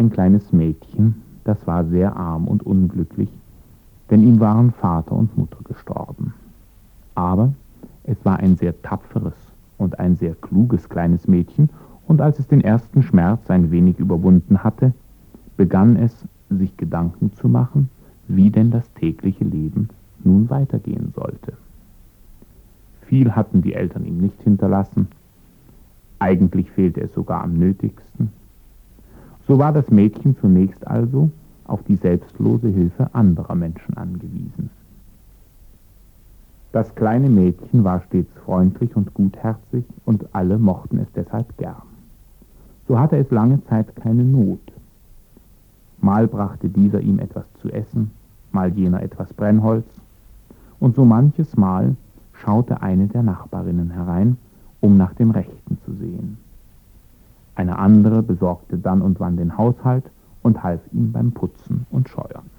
ein kleines Mädchen, das war sehr arm und unglücklich, denn ihm waren Vater und Mutter gestorben. Aber es war ein sehr tapferes und ein sehr kluges kleines Mädchen, und als es den ersten Schmerz ein wenig überwunden hatte, begann es, sich Gedanken zu machen, wie denn das tägliche Leben nun weitergehen sollte. Viel hatten die Eltern ihm nicht hinterlassen, eigentlich fehlte es sogar am nötigsten, so war das Mädchen zunächst also auf die selbstlose Hilfe anderer Menschen angewiesen. Das kleine Mädchen war stets freundlich und gutherzig und alle mochten es deshalb gern. So hatte es lange Zeit keine Not. Mal brachte dieser ihm etwas zu essen, mal jener etwas Brennholz, und so manches Mal schaute eine der Nachbarinnen herein, um nach dem Rechten zu sehen. Eine andere besorgte dann und wann den Haushalt und half ihm beim Putzen und Scheuern.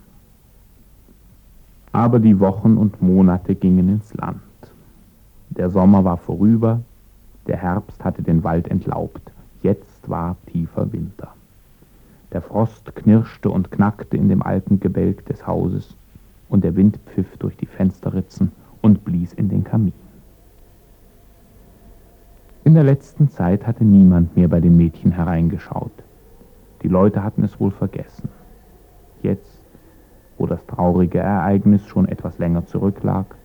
Aber die Wochen und Monate gingen ins Land. Der Sommer war vorüber, der Herbst hatte den Wald entlaubt, jetzt war tiefer Winter. Der Frost knirschte und knackte in dem alten Gebälk des Hauses, und der Wind pfiff durch die Fensterritzen und blies in den Kamin. In der letzten Zeit hatte niemand mehr bei dem Mädchen hereingeschaut. Die Leute hatten es wohl vergessen. Jetzt, wo das traurige Ereignis schon etwas länger zurücklag,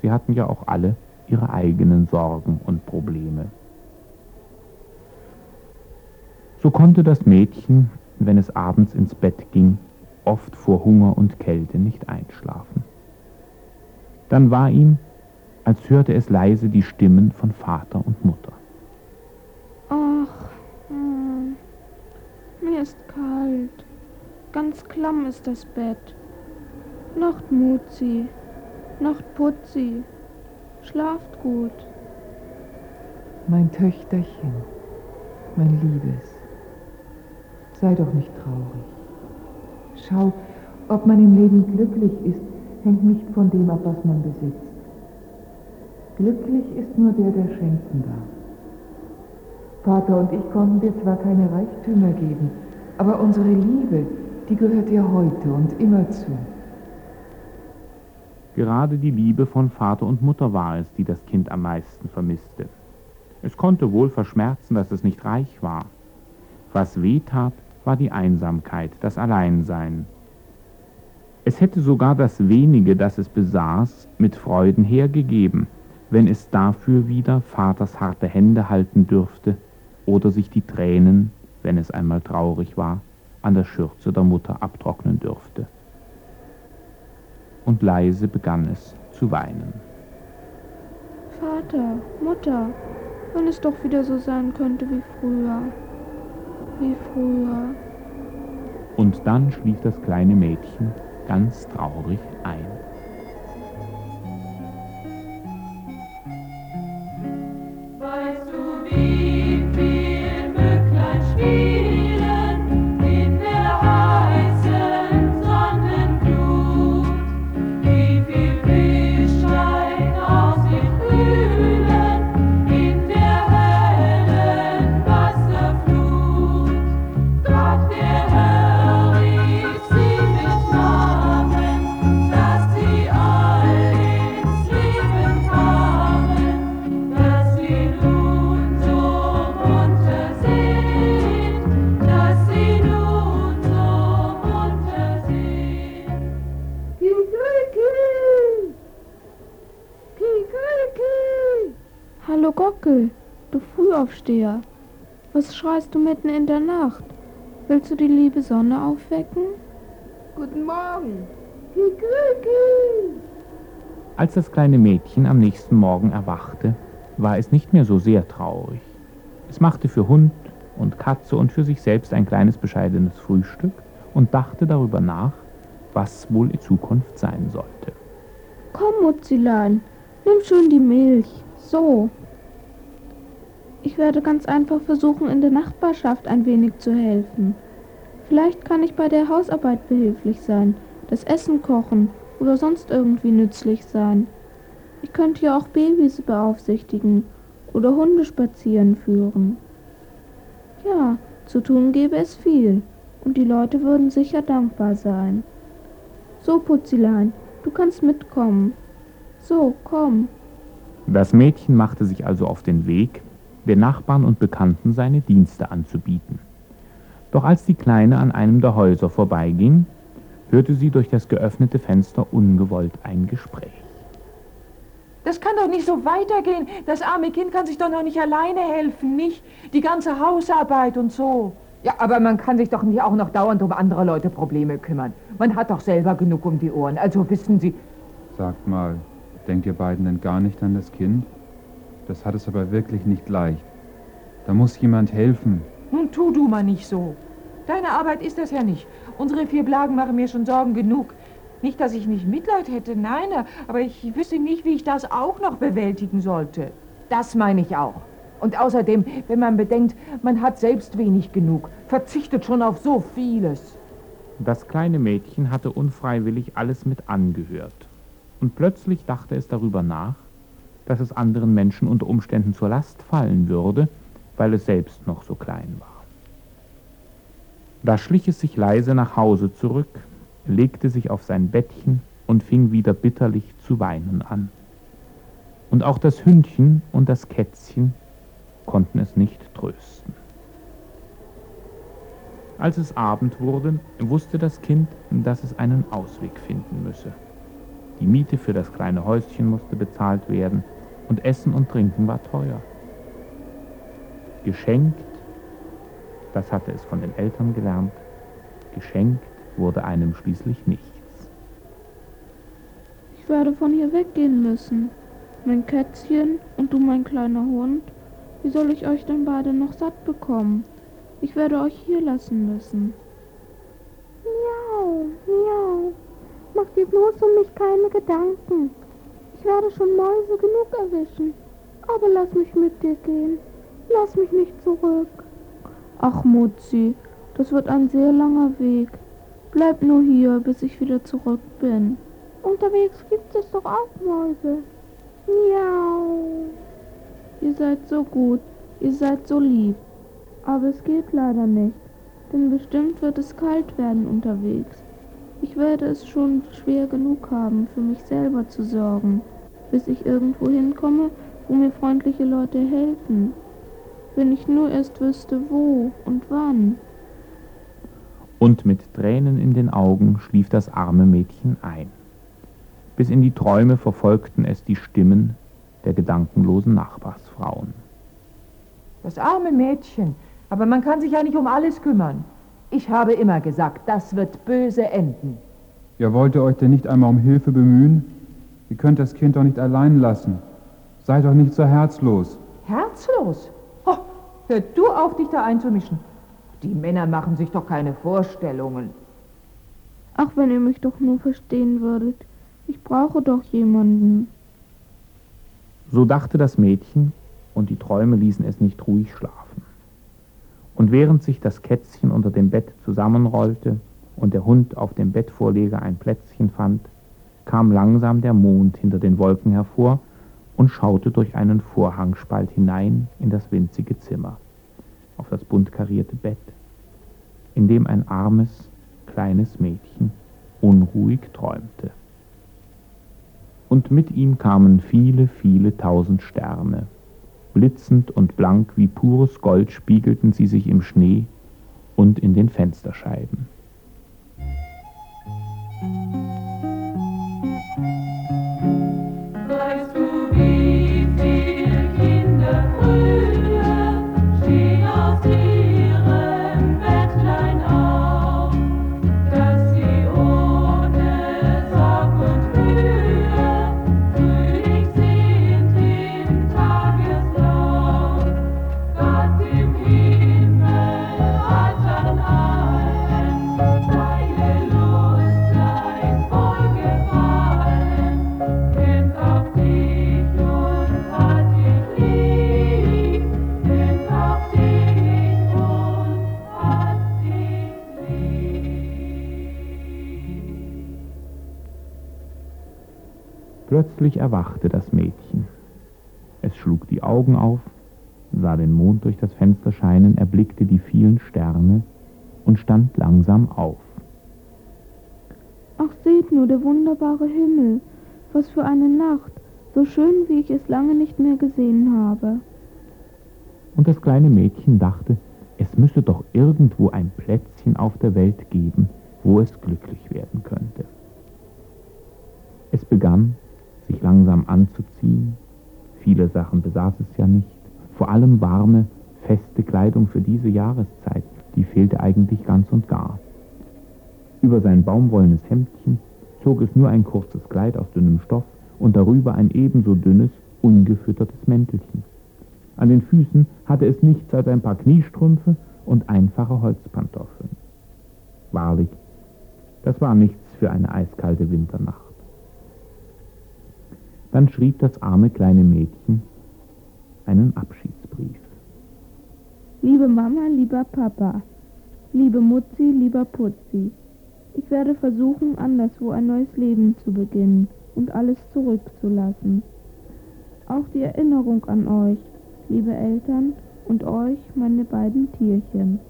sie hatten ja auch alle ihre eigenen Sorgen und Probleme. So konnte das Mädchen, wenn es abends ins Bett ging, oft vor Hunger und Kälte nicht einschlafen. Dann war ihm, als hörte es leise die Stimmen von Vater und Mutter. Ach, hm, mir ist kalt. Ganz klamm ist das Bett. Nacht Muzi, Nacht Putzi. Schlaft gut. Mein Töchterchen, mein Liebes, sei doch nicht traurig. Schau, ob man im Leben glücklich ist, hängt nicht von dem ab, was man besitzt. Glücklich ist nur der, der schenken darf. Vater und ich konnten dir zwar keine Reichtümer geben, aber unsere Liebe, die gehört dir heute und immer zu. Gerade die Liebe von Vater und Mutter war es, die das Kind am meisten vermisste. Es konnte wohl verschmerzen, dass es nicht reich war. Was weh tat, war die Einsamkeit, das Alleinsein. Es hätte sogar das wenige, das es besaß, mit Freuden hergegeben, wenn es dafür wieder Vaters harte Hände halten dürfte oder sich die Tränen, wenn es einmal traurig war, an der Schürze der Mutter abtrocknen dürfte. Und leise begann es zu weinen. Vater, Mutter, wenn es doch wieder so sein könnte wie früher. Wie früher. Und dann schlief das kleine Mädchen ganz traurig ein. Frühaufsteher. Was schreist du mitten in der Nacht? Willst du die liebe Sonne aufwecken? Guten Morgen. Als das kleine Mädchen am nächsten Morgen erwachte, war es nicht mehr so sehr traurig. Es machte für Hund und Katze und für sich selbst ein kleines bescheidenes Frühstück und dachte darüber nach, was wohl in Zukunft sein sollte. Komm, Mutzilein, nimm schon die Milch. So. Ich werde ganz einfach versuchen, in der Nachbarschaft ein wenig zu helfen. Vielleicht kann ich bei der Hausarbeit behilflich sein, das Essen kochen oder sonst irgendwie nützlich sein. Ich könnte ja auch Babys beaufsichtigen oder Hunde spazieren führen. Ja, zu tun gäbe es viel, und die Leute würden sicher dankbar sein. So, Putzilein, du kannst mitkommen. So, komm. Das Mädchen machte sich also auf den Weg, den Nachbarn und Bekannten seine Dienste anzubieten. Doch als die Kleine an einem der Häuser vorbeiging, hörte sie durch das geöffnete Fenster ungewollt ein Gespräch. Das kann doch nicht so weitergehen. Das arme Kind kann sich doch noch nicht alleine helfen, nicht? Die ganze Hausarbeit und so. Ja, aber man kann sich doch nicht auch noch dauernd um andere Leute Probleme kümmern. Man hat doch selber genug um die Ohren. Also wissen Sie. Sagt mal, denkt ihr beiden denn gar nicht an das Kind? Das hat es aber wirklich nicht leicht. Da muss jemand helfen. Nun tu du mal nicht so. Deine Arbeit ist das ja nicht. Unsere vier Blagen machen mir schon Sorgen genug. Nicht, dass ich nicht Mitleid hätte, nein, aber ich wüsste nicht, wie ich das auch noch bewältigen sollte. Das meine ich auch. Und außerdem, wenn man bedenkt, man hat selbst wenig genug, verzichtet schon auf so vieles. Das kleine Mädchen hatte unfreiwillig alles mit angehört. Und plötzlich dachte es darüber nach, dass es anderen Menschen unter Umständen zur Last fallen würde, weil es selbst noch so klein war. Da schlich es sich leise nach Hause zurück, legte sich auf sein Bettchen und fing wieder bitterlich zu weinen an. Und auch das Hündchen und das Kätzchen konnten es nicht trösten. Als es Abend wurde, wusste das Kind, dass es einen Ausweg finden müsse. Die Miete für das kleine Häuschen musste bezahlt werden und Essen und Trinken war teuer. Geschenkt, das hatte es von den Eltern gelernt, geschenkt wurde einem schließlich nichts. Ich werde von hier weggehen müssen. Mein Kätzchen und du mein kleiner Hund. Wie soll ich euch denn beide noch satt bekommen? Ich werde euch hier lassen müssen. Miau, miau. Mach dir bloß um mich keine Gedanken. Ich werde schon Mäuse genug erwischen. Aber lass mich mit dir gehen. Lass mich nicht zurück. Ach, Mutzi, das wird ein sehr langer Weg. Bleib nur hier, bis ich wieder zurück bin. Unterwegs gibt es doch auch Mäuse. Miau. Ihr seid so gut, ihr seid so lieb. Aber es geht leider nicht, denn bestimmt wird es kalt werden unterwegs. Ich werde es schon schwer genug haben, für mich selber zu sorgen, bis ich irgendwo hinkomme, wo mir freundliche Leute helfen. Wenn ich nur erst wüsste, wo und wann und mit Tränen in den Augen schlief das arme Mädchen ein. Bis in die Träume verfolgten es die Stimmen der gedankenlosen Nachbarsfrauen. Das arme Mädchen, aber man kann sich ja nicht um alles kümmern. Ich habe immer gesagt, das wird böse enden. Ja, wollt ihr euch denn nicht einmal um Hilfe bemühen? Ihr könnt das Kind doch nicht allein lassen. Seid doch nicht so herzlos. Herzlos? Oh, hör du auf, dich da einzumischen. Die Männer machen sich doch keine Vorstellungen. Ach, wenn ihr mich doch nur verstehen würdet. Ich brauche doch jemanden. So dachte das Mädchen, und die Träume ließen es nicht ruhig schlafen. Und während sich das Kätzchen unter dem Bett zusammenrollte und der Hund auf dem Bettvorleger ein Plätzchen fand, kam langsam der Mond hinter den Wolken hervor und schaute durch einen Vorhangspalt hinein in das winzige Zimmer auf das bunt karierte Bett, in dem ein armes, kleines Mädchen unruhig träumte. Und mit ihm kamen viele, viele tausend Sterne. Blitzend und blank wie pures Gold spiegelten sie sich im Schnee und in den Fensterscheiben. Plötzlich erwachte das Mädchen. Es schlug die Augen auf, sah den Mond durch das Fenster scheinen, erblickte die vielen Sterne und stand langsam auf. Ach, seht nur, der wunderbare Himmel. Was für eine Nacht, so schön, wie ich es lange nicht mehr gesehen habe. Und das kleine Mädchen dachte, es müsse doch irgendwo ein Plätzchen auf der Welt geben, wo es glücklich werden könnte. Es begann, sich langsam anzuziehen. Viele Sachen besaß es ja nicht. Vor allem warme, feste Kleidung für diese Jahreszeit, die fehlte eigentlich ganz und gar. Über sein baumwollenes Hemdchen zog es nur ein kurzes Kleid aus dünnem Stoff und darüber ein ebenso dünnes, ungefüttertes Mäntelchen. An den Füßen hatte es nichts als ein paar Kniestrümpfe und einfache Holzpantoffeln. Wahrlich, das war nichts für eine eiskalte Winternacht. Dann schrieb das arme kleine Mädchen einen Abschiedsbrief. Liebe Mama, lieber Papa, liebe Mutzi, lieber Putzi, ich werde versuchen, anderswo ein neues Leben zu beginnen und alles zurückzulassen. Auch die Erinnerung an euch, liebe Eltern, und euch, meine beiden Tierchen.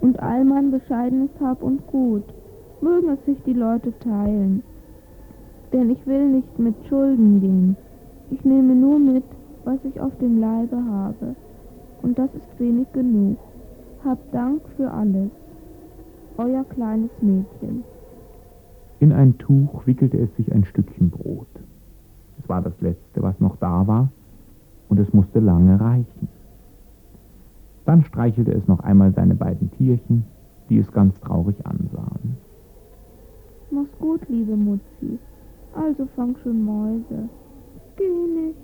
Und all mein bescheidenes Hab und Gut, mögen es sich die Leute teilen. Denn ich will nicht mit Schulden gehen. Ich nehme nur mit, was ich auf dem Leibe habe. Und das ist wenig genug. Habt Dank für alles. Euer kleines Mädchen. In ein Tuch wickelte es sich ein Stückchen Brot. Es war das letzte, was noch da war, und es musste lange reichen. Dann streichelte es noch einmal seine beiden Tierchen, die es ganz traurig ansahen. Mach's gut, liebe Mutzi. Also fang schon Mäuse. Geh nicht.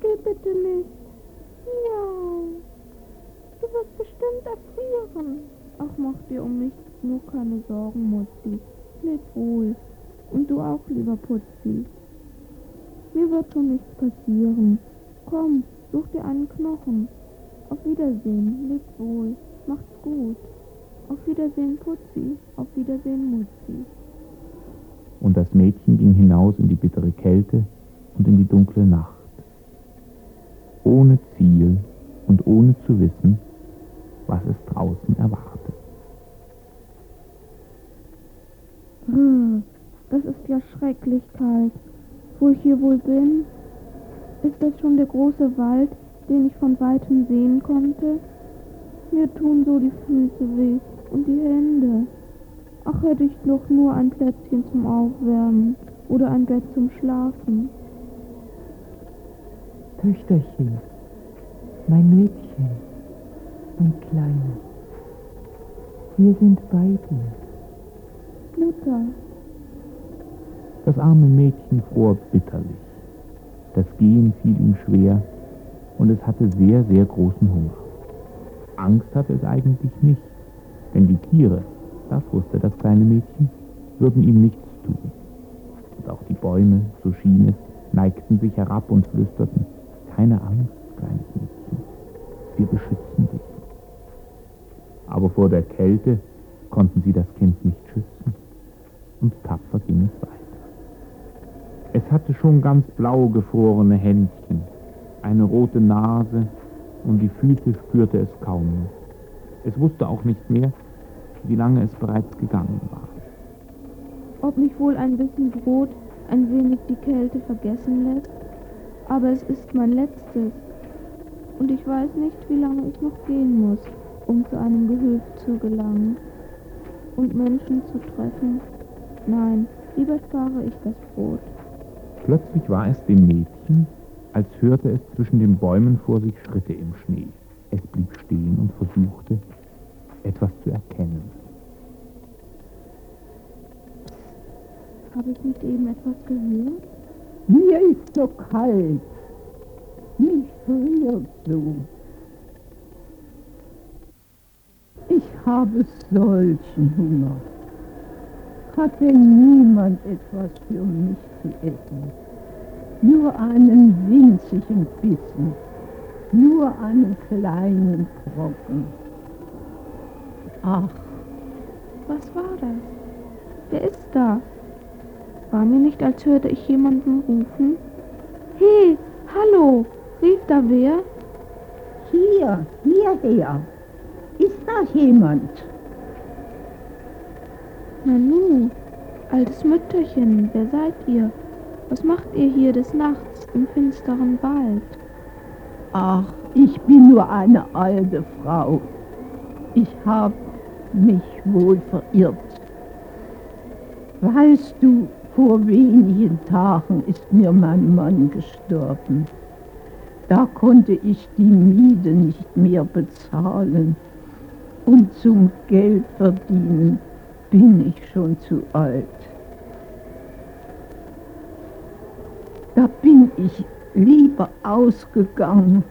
Geh bitte nicht. Miau. Du wirst bestimmt erfrieren. Ach, mach dir um mich nur keine Sorgen, Mutzi. Leb wohl. Und du auch, lieber Putzi. Mir wird schon nichts passieren. Komm, such dir einen Knochen. Auf Wiedersehen, leb wohl, macht's gut. Auf Wiedersehen, Putzi. Auf Wiedersehen, Mutzi. Und das Mädchen ging hinaus in die bittere Kälte und in die dunkle Nacht. Ohne Ziel und ohne zu wissen, was es draußen erwarte. Hm, das ist ja schrecklich kalt. Wo ich hier wohl bin? Ist das schon der große Wald, den ich von weitem sehen konnte? Mir tun so die Füße weh und die Hände. Ach, hätte ich doch nur ein Plätzchen zum Aufwärmen oder ein Bett zum Schlafen. Töchterchen, mein Mädchen, mein Kleines, wir sind bei dir. Mutter, Das arme Mädchen fror bitterlich. Das Gehen fiel ihm schwer und es hatte sehr, sehr großen Hunger. Angst hatte es eigentlich nicht, denn die Tiere, das wusste das kleine Mädchen, würden ihm nichts tun. Und auch die Bäume, so schien es, neigten sich herab und flüsterten, keine Angst, kleines Mädchen, wir beschützen dich. Aber vor der Kälte konnten sie das Kind nicht schützen und tapfer ging es weiter. Es hatte schon ganz blau gefrorene Händchen, eine rote Nase und die Füße spürte es kaum noch. Es wusste auch nicht mehr, wie lange es bereits gegangen war. ob mich wohl ein bisschen Brot ein wenig die Kälte vergessen lässt? Aber es ist mein letztes. Und ich weiß nicht, wie lange ich noch gehen muss, um zu einem Gehöft zu gelangen. Und Menschen zu treffen. Nein, lieber spare ich das Brot. Plötzlich war es dem Mädchen, als hörte es zwischen den Bäumen vor sich Schritte im Schnee. Es blieb stehen und versuchte, etwas zu erkennen. Habe ich nicht eben etwas gehört? Mir ist so kalt. Mich friert so. Ich habe solchen Hunger. Hat denn niemand etwas für mich zu essen? Nur einen winzigen Bissen. Nur einen kleinen Brocken. Ach, Was war das? Wer ist da? War mir nicht, als hörte ich jemanden rufen? He, hallo, rief da wer? Hier, hierher. Ist da jemand? Nanu, altes Mütterchen, wer seid ihr? Was macht ihr hier des Nachts im finsteren Wald? Ach, ich bin nur eine alte Frau. Ich hab mich wohl verirrt. Weißt du, vor wenigen Tagen ist mir mein Mann gestorben. Da konnte ich die Miete nicht mehr bezahlen und zum Geld verdienen bin ich schon zu alt. Da bin ich lieber ausgegangen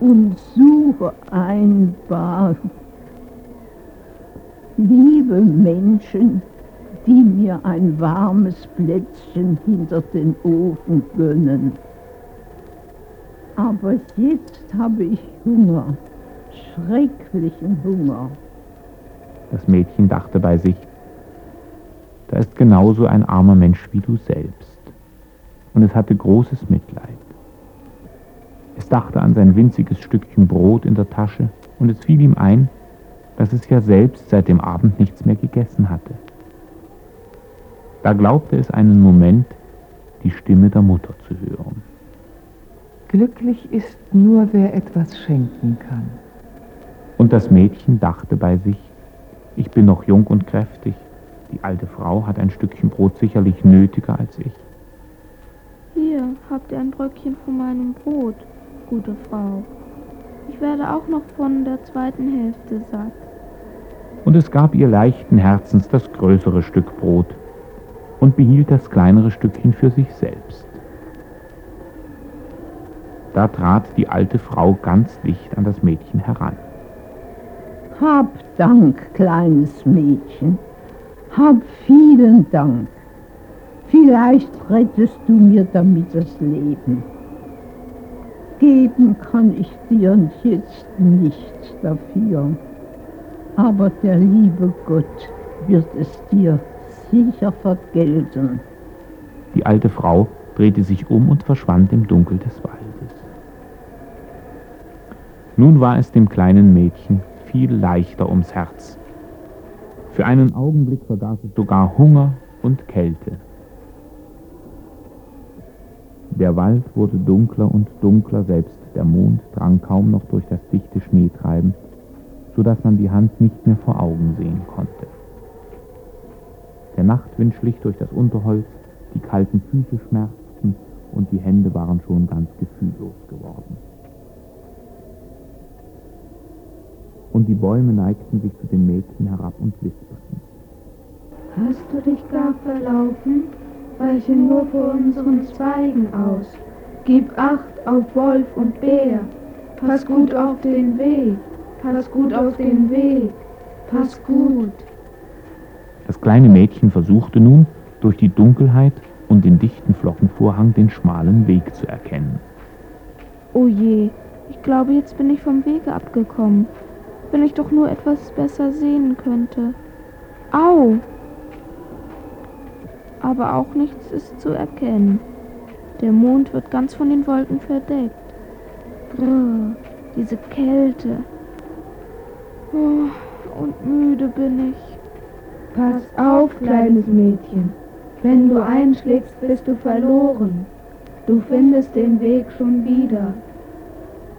und suche ein paar liebe Menschen, die mir ein warmes Plätzchen hinter den Ofen gönnen. Aber jetzt habe ich Hunger, schrecklichen Hunger. Das Mädchen dachte bei sich, da ist genauso ein armer Mensch wie du selbst. Und es hatte großes Mitleid. Es dachte an sein winziges Stückchen Brot in der Tasche und es fiel ihm ein, dass es ja selbst seit dem Abend nichts mehr gegessen hatte. Da glaubte es einen Moment, die Stimme der Mutter zu hören. Glücklich ist nur, wer etwas schenken kann. Und das Mädchen dachte bei sich, ich bin noch jung und kräftig, die alte Frau hat ein Stückchen Brot sicherlich nötiger als ich. Hier habt ihr ein Bröckchen von meinem Brot, gute Frau. Ich werde auch noch von der zweiten Hälfte satt. Und es gab ihr leichten Herzens das größere Stück Brot und behielt das kleinere Stückchen für sich selbst. Da trat die alte Frau ganz dicht an das Mädchen heran. Hab Dank, kleines Mädchen. Hab vielen Dank. Vielleicht rettest du mir damit das Leben. Geben kann ich dir jetzt nichts dafür, aber der liebe Gott wird es dir sicher vergelten. Die alte Frau drehte sich um und verschwand im Dunkel des Waldes. Nun war es dem kleinen Mädchen viel leichter ums Herz. Für einen Augenblick vergaß es sogar Hunger und Kälte. Der Wald wurde dunkler und dunkler, selbst der Mond drang kaum noch durch das dichte Schneetreiben, so dass man die Hand nicht mehr vor Augen sehen konnte. Der Nachtwind schlich durch das Unterholz, die kalten Füße schmerzten und die Hände waren schon ganz gefühllos geworden. Und die Bäume neigten sich zu den Mädchen herab und wisperten. Hast du dich gar verlaufen? Weiche nur vor unseren Zweigen aus. Gib Acht auf Wolf und Bär. Pass gut auf den Weg. Pass gut auf den Weg. Pass gut. Das kleine Mädchen versuchte nun, durch die Dunkelheit und den dichten Flockenvorhang den schmalen Weg zu erkennen. Oh je, ich glaube, jetzt bin ich vom Wege abgekommen. Wenn ich doch nur etwas besser sehen könnte. Au! Aber auch nichts ist zu erkennen. Der Mond wird ganz von den Wolken verdeckt. Brrr, diese Kälte. Oh, und müde bin ich. Pass auf, kleines Mädchen. Wenn du einschlägst, bist du verloren. Du findest den Weg schon wieder.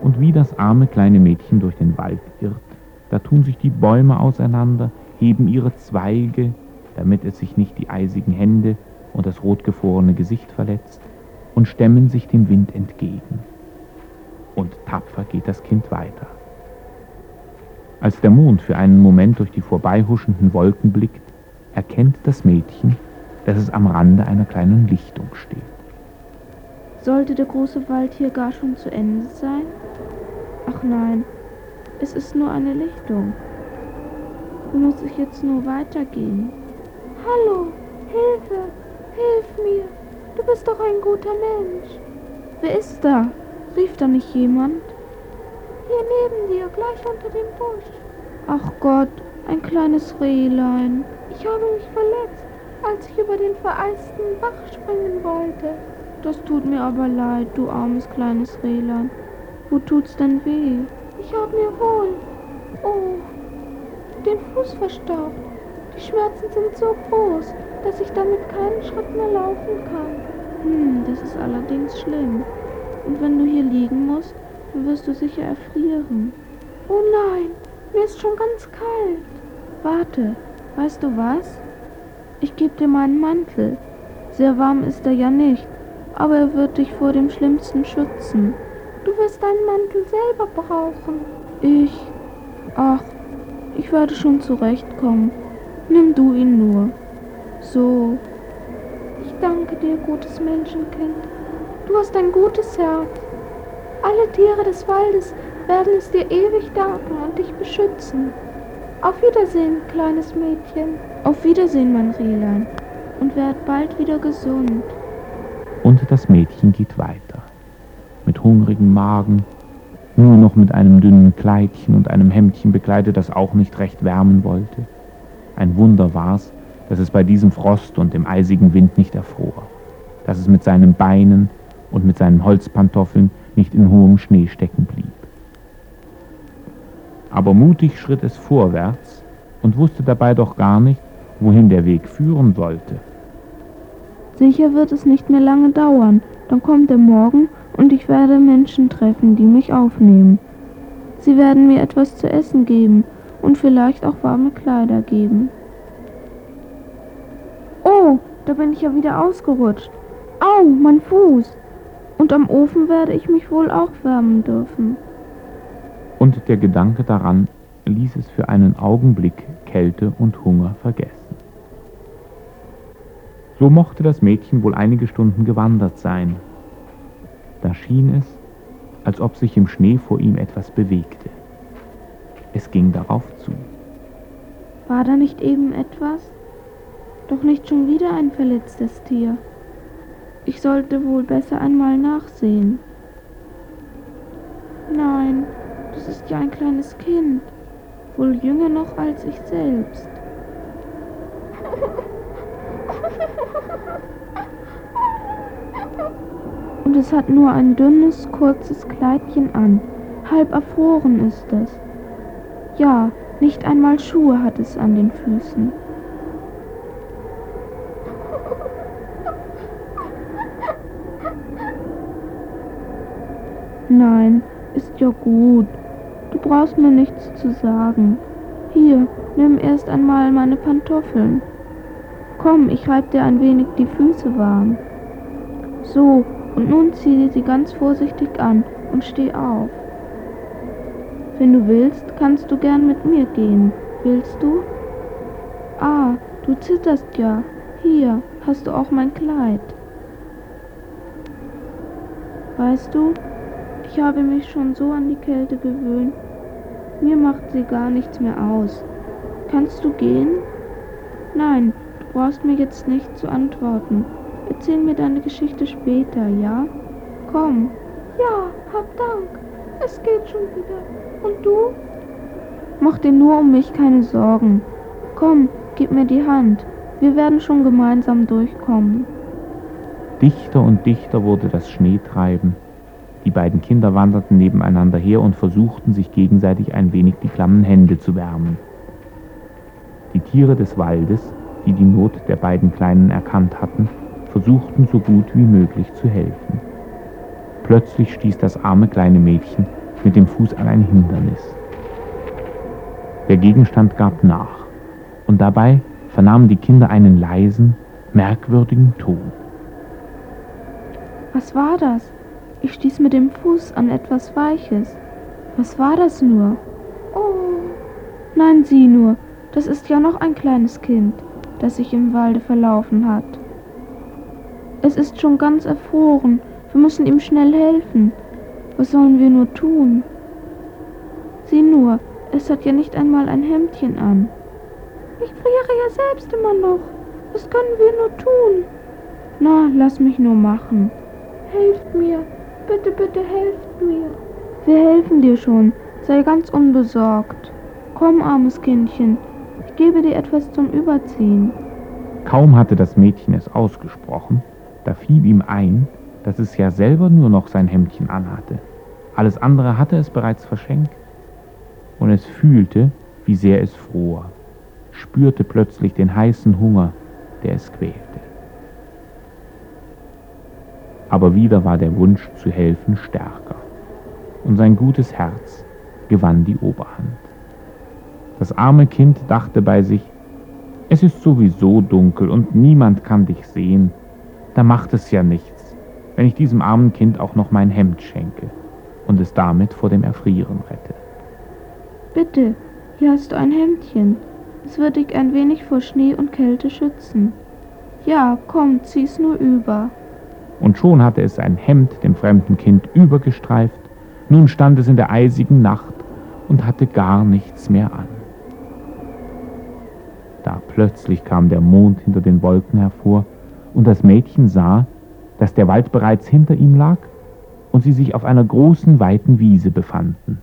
Und wie das arme kleine Mädchen durch den Wald irrt, da tun sich die Bäume auseinander, heben ihre Zweige, damit es sich nicht die eisigen Hände und das rotgefrorene Gesicht verletzt, und stemmen sich dem Wind entgegen. Und tapfer geht das Kind weiter. Als der Mond für einen Moment durch die vorbeihuschenden Wolken blickt, erkennt das Mädchen, dass es am Rande einer kleinen Lichtung steht. Sollte der große Wald hier gar schon zu Ende sein? Ach nein, es ist nur eine Lichtung. Wo muss ich jetzt nur weitergehen? Hallo, Hilfe, hilf mir. Du bist doch ein guter Mensch. Wer ist da? Rief da nicht jemand? Hier neben dir, gleich unter dem Busch. Ach Gott, ein kleines Rehlein. Ich habe mich verletzt. als ich über den vereisten Bach springen wollte. Das tut mir aber leid, du armes kleines Rehlein. Wo tut's denn weh? Ich hab mir wohl. Oh, den Fuß verstaucht. Die Schmerzen sind so groß, dass ich damit keinen Schritt mehr laufen kann. Hm, das ist allerdings schlimm. Und wenn du hier liegen musst, wirst du sicher erfrieren. Oh nein, mir ist schon ganz kalt. Warte, weißt du was? Ich gebe dir meinen Mantel. Sehr warm ist er ja nicht, aber er wird dich vor dem Schlimmsten schützen. Du wirst deinen Mantel selber brauchen. Ich. Ach, ich werde schon zurechtkommen. Nimm du ihn nur. So. Ich danke dir, gutes Menschenkind. Du hast ein gutes Herz. Alle Tiere des Waldes werden es dir ewig danken und dich beschützen. Auf Wiedersehen, kleines Mädchen. Auf Wiedersehen, mein Rehlein. Und werd bald wieder gesund. Und das Mädchen geht weiter. Mit hungrigem Magen, nur noch mit einem dünnen Kleidchen und einem Hemdchen bekleidet, das auch nicht recht wärmen wollte. Ein Wunder war's, dass es bei diesem Frost und dem eisigen Wind nicht erfror, dass es mit seinen Beinen und mit seinen Holzpantoffeln nicht in hohem Schnee stecken blieb aber mutig schritt es vorwärts und wusste dabei doch gar nicht, wohin der Weg führen wollte. Sicher wird es nicht mehr lange dauern, dann kommt der Morgen und ich werde Menschen treffen, die mich aufnehmen. Sie werden mir etwas zu essen geben und vielleicht auch warme Kleider geben. Oh, da bin ich ja wieder ausgerutscht. Au, mein Fuß. Und am Ofen werde ich mich wohl auch wärmen dürfen und der Gedanke daran ließ es für einen Augenblick Kälte und Hunger vergessen. So mochte das Mädchen wohl einige Stunden gewandert sein. Da schien es, als ob sich im Schnee vor ihm etwas bewegte. Es ging darauf zu. War da nicht eben etwas? Doch nicht schon wieder ein verletztes Tier. Ich sollte wohl besser einmal nachsehen. Nein, das ist ja ein kleines Kind, wohl jünger noch als ich selbst. Und es hat nur ein dünnes, kurzes Kleidchen an. Halb erfroren ist es. Ja, nicht einmal Schuhe hat es an den Füßen. Nein, ist ja gut. Du brauchst mir nichts zu sagen. Hier, nimm erst einmal meine Pantoffeln. Komm, ich reib dir ein wenig die Füße warm. So, und nun zieh sie ganz vorsichtig an und steh auf. Wenn du willst, kannst du gern mit mir gehen. Willst du? Ah, du zitterst ja. Hier hast du auch mein Kleid. Weißt du, ich habe mich schon so an die Kälte gewöhnt, mir macht sie gar nichts mehr aus. Kannst du gehen? Nein, du brauchst mir jetzt nicht zu antworten. Erzähl mir deine Geschichte später, ja? Komm. Ja, hab Dank. Es geht schon wieder. Und du? Mach dir nur um mich keine Sorgen. Komm, gib mir die Hand. Wir werden schon gemeinsam durchkommen. Dichter und dichter wurde das Schneetreiben die beiden Kinder wanderten nebeneinander her und versuchten sich gegenseitig ein wenig die klammen Hände zu wärmen. Die Tiere des Waldes, die die Not der beiden Kleinen erkannt hatten, versuchten so gut wie möglich zu helfen. Plötzlich stieß das arme kleine Mädchen mit dem Fuß an ein Hindernis. Der Gegenstand gab nach, und dabei vernahmen die Kinder einen leisen, merkwürdigen Ton. Was war das? Ich stieß mit dem Fuß an etwas Weiches. Was war das nur? Oh. Nein, sieh nur, das ist ja noch ein kleines Kind, das sich im Walde verlaufen hat. Es ist schon ganz erfroren. Wir müssen ihm schnell helfen. Was sollen wir nur tun? Sieh nur, es hat ja nicht einmal ein Hemdchen an. Ich friere ja selbst immer noch. Was können wir nur tun? Na, lass mich nur machen. Helft mir, Bitte, bitte helft mir. Wir helfen dir schon. Sei ganz unbesorgt. Komm, armes Kindchen. Ich gebe dir etwas zum Überziehen. Kaum hatte das Mädchen es ausgesprochen, da fiel ihm ein, dass es ja selber nur noch sein Hemdchen anhatte. Alles andere hatte es bereits verschenkt. Und es fühlte, wie sehr es fror, spürte plötzlich den heißen Hunger, der es quälte. Aber wieder war der Wunsch zu helfen stärker, und sein gutes Herz gewann die Oberhand. Das arme Kind dachte bei sich, es ist sowieso dunkel und niemand kann dich sehen, da macht es ja nichts, wenn ich diesem armen Kind auch noch mein Hemd schenke und es damit vor dem Erfrieren rette. Bitte, hier hast du ein Hemdchen. Es wird dich ein wenig vor Schnee und Kälte schützen. Ja, komm, zieh's nur über. Und schon hatte es sein Hemd dem fremden Kind übergestreift, nun stand es in der eisigen Nacht und hatte gar nichts mehr an. Da plötzlich kam der Mond hinter den Wolken hervor, und das Mädchen sah, dass der Wald bereits hinter ihm lag und sie sich auf einer großen, weiten Wiese befanden.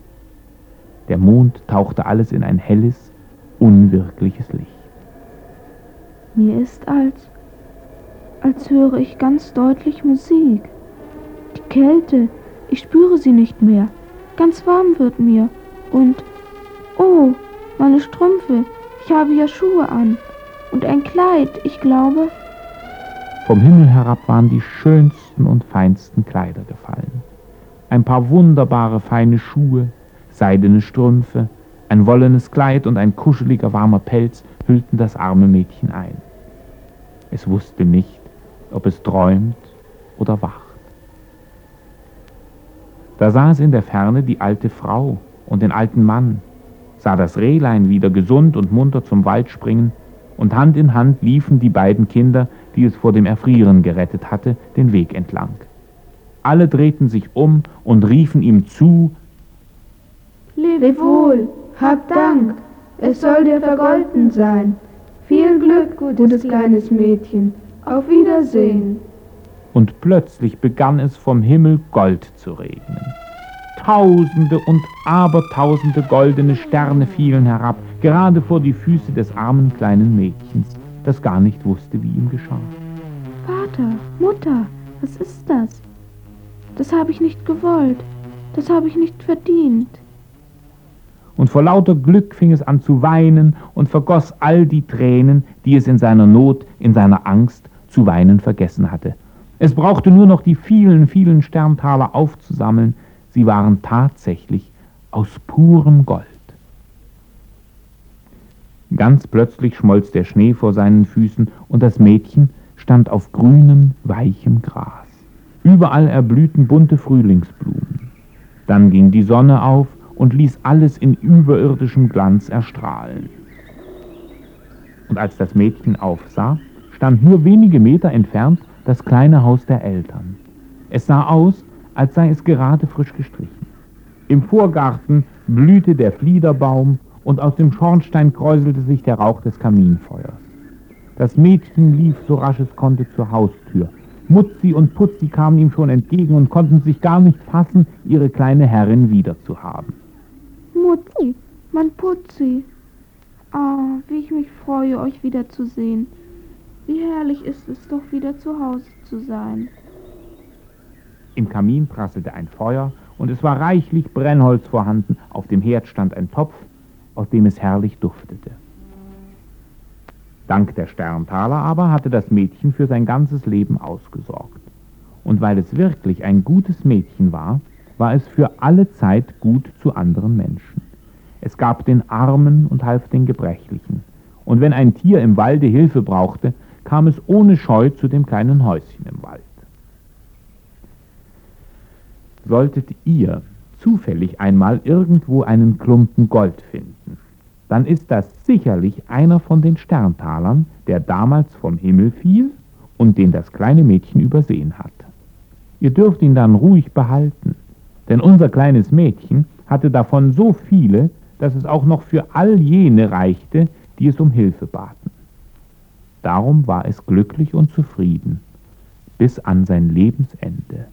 Der Mond tauchte alles in ein helles, unwirkliches Licht. Mir ist als, als höre ich ganz deutlich Musik. Die Kälte, ich spüre sie nicht mehr. Ganz warm wird mir. Und, oh, meine Strümpfe, ich habe ja Schuhe an. Und ein Kleid, ich glaube, vom Himmel herab waren die schönsten und feinsten Kleider gefallen. Ein paar wunderbare feine Schuhe, seidene Strümpfe, ein wollenes Kleid und ein kuscheliger warmer Pelz hüllten das arme Mädchen ein. Es wusste nicht, ob es träumt oder wacht. Da sah es in der Ferne die alte Frau und den alten Mann, sah das Rehlein wieder gesund und munter zum Wald springen, und Hand in Hand liefen die beiden Kinder die es vor dem Erfrieren gerettet hatte, den Weg entlang. Alle drehten sich um und riefen ihm zu, Leb wohl, hab Dank, es soll dir vergolten sein. Viel Glück, gutes kleines Mädchen, auf Wiedersehen. Und plötzlich begann es vom Himmel Gold zu regnen. Tausende und Abertausende goldene Sterne fielen herab, gerade vor die Füße des armen kleinen Mädchens das gar nicht wusste, wie ihm geschah. Vater, Mutter, was ist das? Das habe ich nicht gewollt, das habe ich nicht verdient. Und vor lauter Glück fing es an zu weinen und vergoss all die Tränen, die es in seiner Not, in seiner Angst zu weinen vergessen hatte. Es brauchte nur noch die vielen, vielen Sterntaler aufzusammeln, sie waren tatsächlich aus purem Gold. Ganz plötzlich schmolz der Schnee vor seinen Füßen und das Mädchen stand auf grünem, weichem Gras. Überall erblühten bunte Frühlingsblumen. Dann ging die Sonne auf und ließ alles in überirdischem Glanz erstrahlen. Und als das Mädchen aufsah, stand nur wenige Meter entfernt das kleine Haus der Eltern. Es sah aus, als sei es gerade frisch gestrichen. Im Vorgarten blühte der Fliederbaum und aus dem Schornstein kräuselte sich der Rauch des Kaminfeuers. Das Mädchen lief so rasch es konnte zur Haustür. Mutzi und Putzi kamen ihm schon entgegen und konnten sich gar nicht fassen, ihre kleine Herrin wiederzuhaben. Mutzi, mein Putzi. Ah, wie ich mich freue, euch wiederzusehen. Wie herrlich ist es doch, wieder zu Hause zu sein. Im Kamin prasselte ein Feuer und es war reichlich Brennholz vorhanden. Auf dem Herd stand ein Topf, aus dem es herrlich duftete. Dank der Sterntaler aber hatte das Mädchen für sein ganzes Leben ausgesorgt. Und weil es wirklich ein gutes Mädchen war, war es für alle Zeit gut zu anderen Menschen. Es gab den Armen und half den Gebrechlichen. Und wenn ein Tier im Walde Hilfe brauchte, kam es ohne Scheu zu dem kleinen Häuschen im Wald. Solltet ihr zufällig einmal irgendwo einen Klumpen Gold finden, dann ist das sicherlich einer von den Sterntalern, der damals vom Himmel fiel und den das kleine Mädchen übersehen hat. Ihr dürft ihn dann ruhig behalten, denn unser kleines Mädchen hatte davon so viele, dass es auch noch für all jene reichte, die es um Hilfe baten. Darum war es glücklich und zufrieden bis an sein Lebensende.